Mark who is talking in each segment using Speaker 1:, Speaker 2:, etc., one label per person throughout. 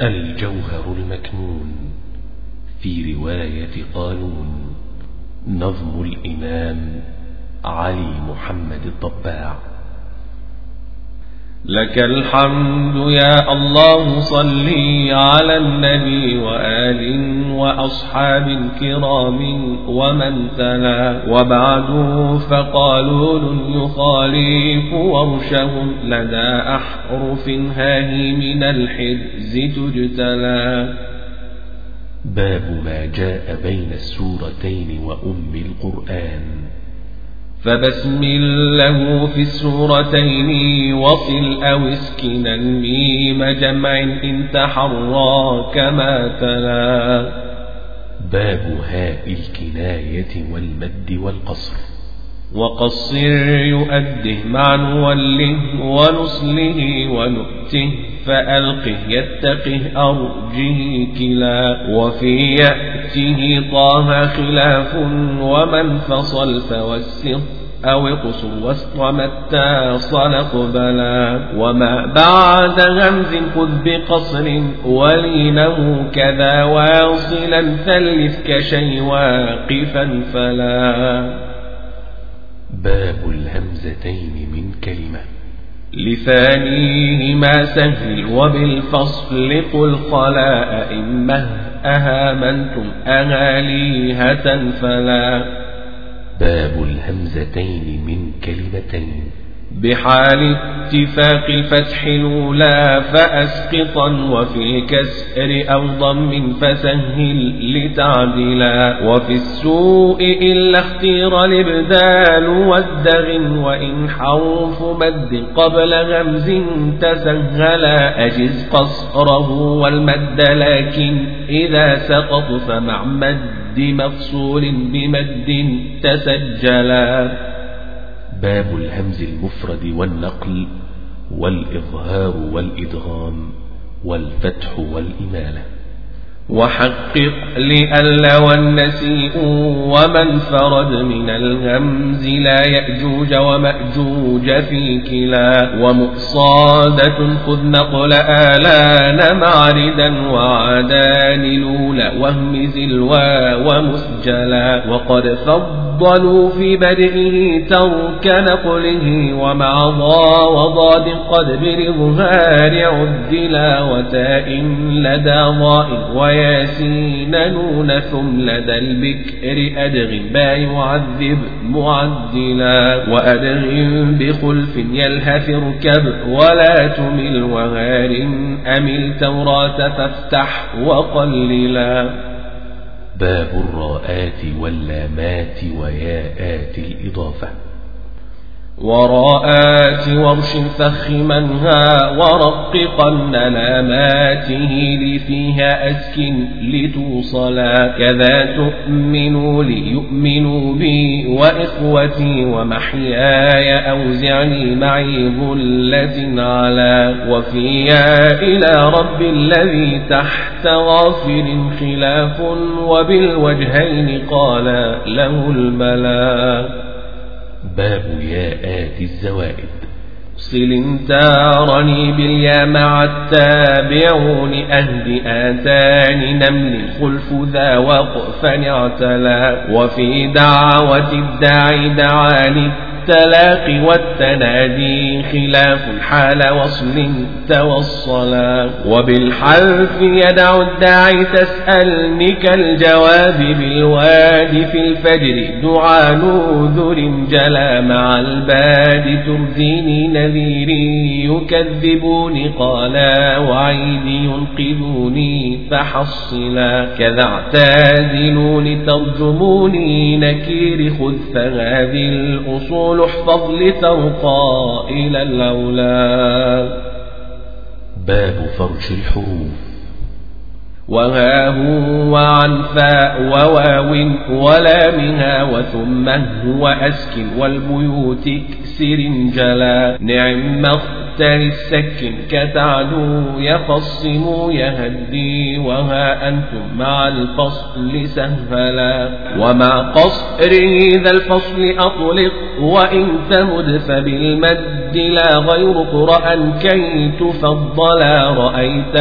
Speaker 1: الجوهر المكنون في رواية قالون نظم الإمام علي محمد الضباع
Speaker 2: لك الحمد يا الله صلي على النبي وآل وأصحاب كرام ومن تلا. وبعد فقالوا يخالف ورشهم لدى أحرف هاهي من الحرز تجتلى.
Speaker 1: باب ما جاء بين السورتين وأم القرآن.
Speaker 2: فبسم له في السورتين وصل أو اسكنا ميم جمع إن تحرى كما تلا.
Speaker 1: باب هاء الكناية والمد والقصر.
Speaker 2: وقصر يؤده مع نوله ونصله ونؤته. فألقه يتقه أرجه كلا. وفي يأته طه خلاف ومن فصل فوسط أو اقصر وسط متى صل قبلا. وما بعد همز خذ بقصر ولينه كذا واصلا ثلث كشي واقفا فلا.
Speaker 1: باب الهمزتين من كلمة.
Speaker 2: لثانيهما سهل وبالفصل قل خلا أئمة أهامنتم أهاليهة فلا
Speaker 1: باب الهمزتين من كلمتين
Speaker 2: بحال اتفاق الفتح الأولى فأسقطا وفي الكسر أو ضم فسهل لتعدلا وفي السوء إلا اختير الإبدال والدغ وإن حرف مد قبل غمز تسهلا أجز قصره والمد لكن إذا سقط فمع مد مفصول بمد تسجلا
Speaker 1: باب الهمز المفرد والنقل والإظهار والإدغام والفتح والإمالة.
Speaker 2: وحقق لألا والنسيء ومن فرد من الهمز لا يأجوج ومأجوج في كلا ومؤصادة خذ نقل آلان معردا وعدان لولا وهمز الوا ومسجلا وقد فضلوا في بدئه ترك نقله ومع ضا وضاد قد بالإظهار عدلا وتاء لدى ضاء وياسين نون ثم لدى البكر أدغ ما يعذب معدلا وأدغ بخلف يلهث اركب ولا تمل وهار أمل توراة فافتح وقللا
Speaker 1: باب الراءات واللامات وياءات الإضافة
Speaker 2: وراءات ورش فخ منها ورققن لاماته لي فيها أسكن لتوصلا كذا تؤمنوا ليؤمنوا بي وإخوتي ومحياي أوزعني معي ظلة على وفيا إلى رب الذي تحت غافر خلاف وبالوجهين قال له الملا
Speaker 1: باب ياءات الزوائد.
Speaker 2: صل تارني باليا مع التابعون أهد آتان نمل خلف ذا وقفا اعتلى. وفي دعوة الداعي دعاني. التلاقي والتنادي خلاف حال وصل توصلا وبالحلف يدع الداعي تسألني كالجواب بالواد في الفجر. دعاء نذر جلا مع الباد. ترزيني نذيري يكذبوني قالا وعيدي ينقذوني فحصلا. كذا اعتازلوني ترجموني نكير خذ فهذه الأصول. الرسول احفظ لترقى إلى الأولى
Speaker 1: باب فرش الحروف.
Speaker 2: وها هو عن فاء وواو ولامها وثم هو أسكن والبيوت اكسر جلا. نعم اختر السكن كتعدو يقصم يهدي وها أنتم مع الفصل سهلا ومع قصره ذا الفصل أطلق وإن تمد فبالمد بدلا غير قرأ كي تفضلا رأيت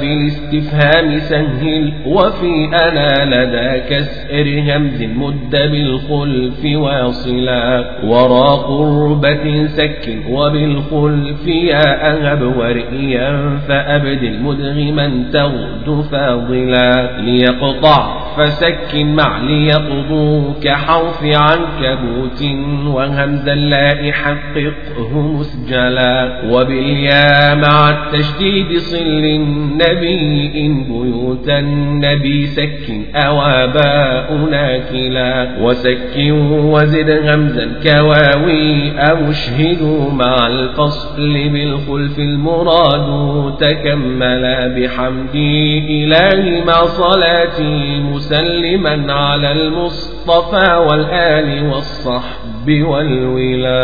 Speaker 2: في الاستفهام سهل وفي أنا لدى كسر همز مد بالخلف واصلا ورا قربة سك وبالخلف يا أهب ورئيا فأبدل مدغما تغد فاضلا ليقطع فسك مع ليقضوا كحرف عنكبوت وهمز اللاء حققه مسجلا وباليا مع التشديد صل النبي إن بيوت النبي سك أواباؤنا كلا وسك وزد همزا كواوي أو اشهدوا مع الفصل بالخلف المراد تكملا بحمدي إلهي مع صلاتي مسلما على المصطفى والآل والصحب والولا